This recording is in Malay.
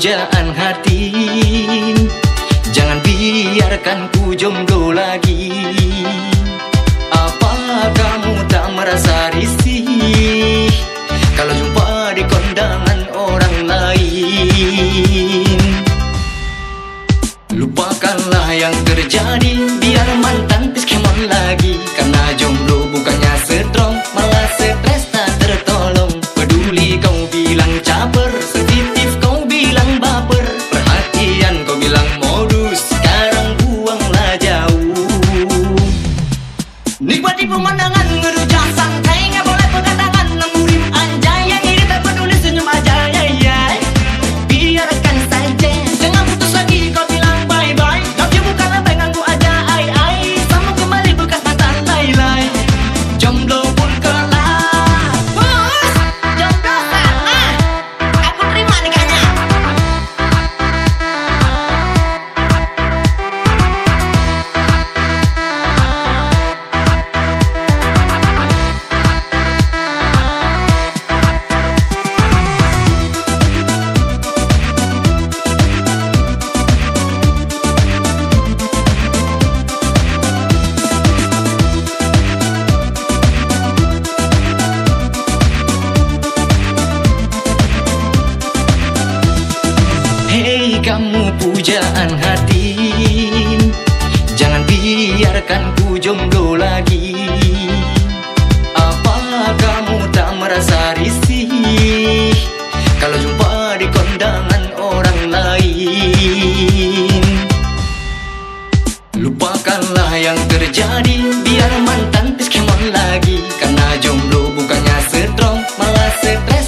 pujaan hati. Jangan biarkan ku jomblo lagi biarkan ku jomblo lagi. Apa kamu tak merasa risih Kalau jumpa di kondangan orang lain? Lupakanlah yang terjadi Biar mantan piskemon lagi. Karena jomblo bukannya strong Malah stress